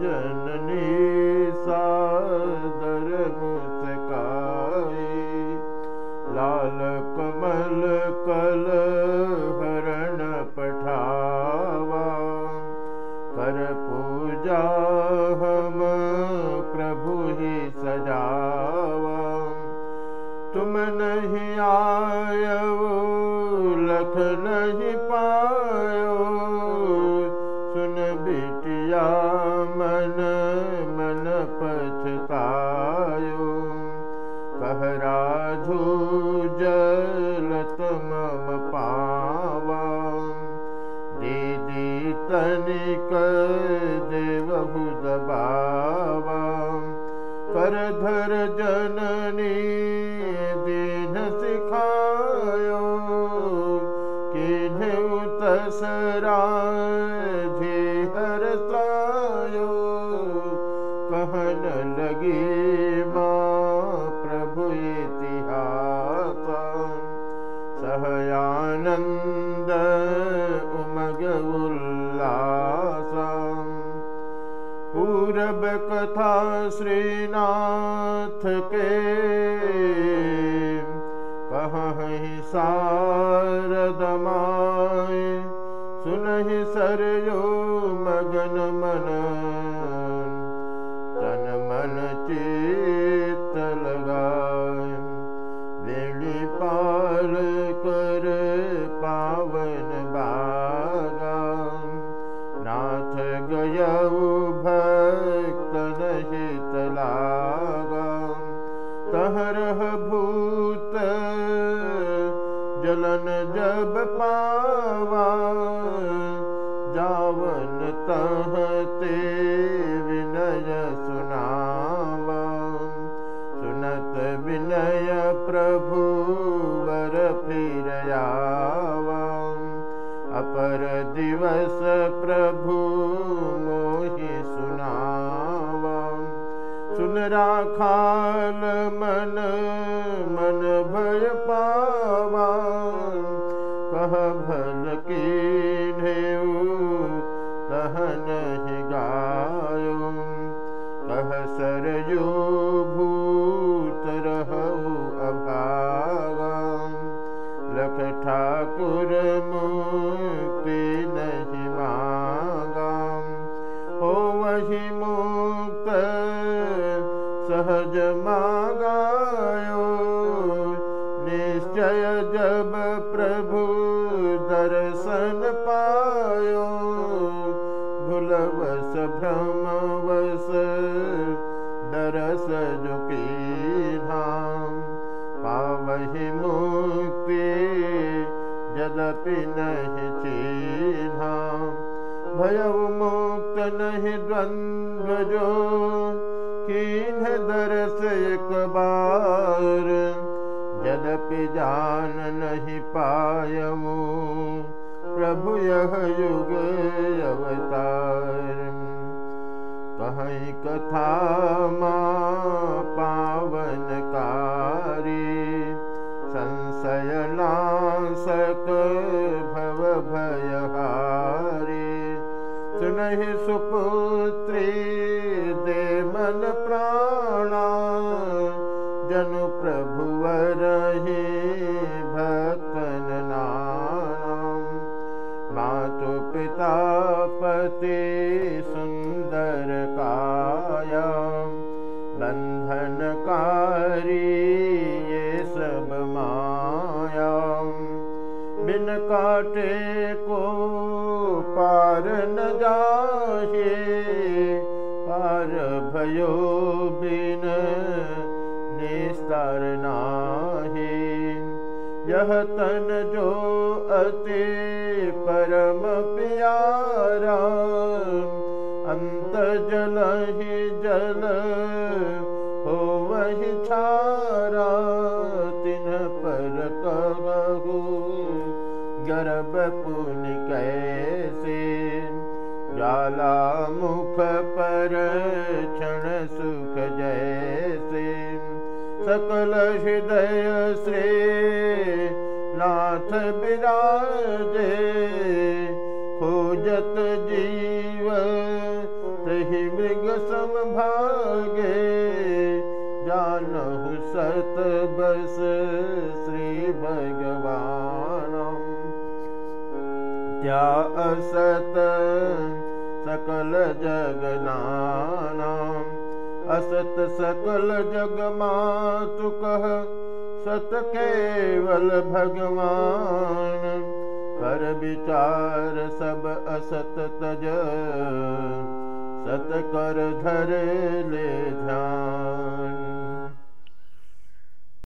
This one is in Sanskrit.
जननी सादर मुस्काए लाल कमल कल हरण पठावा। कर पूजा हम प्रभु ही सजावा। तुम नहीं आयो लख दबावा कर धर जननी दीन सिखायो। किन्हे तसरा हर सायो। कहन लगी माँ प्रभु इतिहास। सहयानंद पूरब कथा श्रीनाथ के कहीं सारदमाय सुनहि सरयो मगन मन। तन मन चित जलन जब पावा जावन तहते विनय सुनावा सुनत विनय प्रभु वर फिरयावा अपर दिवस प्रभु मोहि सुनावा सुन राखाल मन कह भल की कहन गायो कह सरयो भूत रहु अभागा लख ठाकुर मुक्ति नहीं मांगा। वही मुक्त सहज मागायो भ्रमवस दरस जो की धाम पावहि मुक्ति यद्यपि नहीं चिन्हा भयउ मुक्त नहीं द्वंद्व जो कीन दरस एक बार यद्यपि जान नहीं पायमु प्रभु यह युग अवतार। कहीं कथा माँ पावन कारी संशय नाशक भव भयहारी। सुनहि सुपुत्री मातु पिता पति सुंदर काया बंधनकारी ये सब माया। बिन काटे को पार न जाहे पार भयो बिन निस्तार नाही यह तन जो अति परम प्यारा अंत जल ही जल हो वही छारा तिन पर कहू गर्भ पुन कैसे? जाला मुख पर क्षण सुख जैसे सकल हृदय नाथ विराजे खोजत जीव तहि मृग समभागे जानहु सत बस श्री भगवान। त्या असत सकल जगनाना। असत सकल जगमातुक सत केवल भगवान कर विचार सब असत तज। सत कर धर ले ध्यान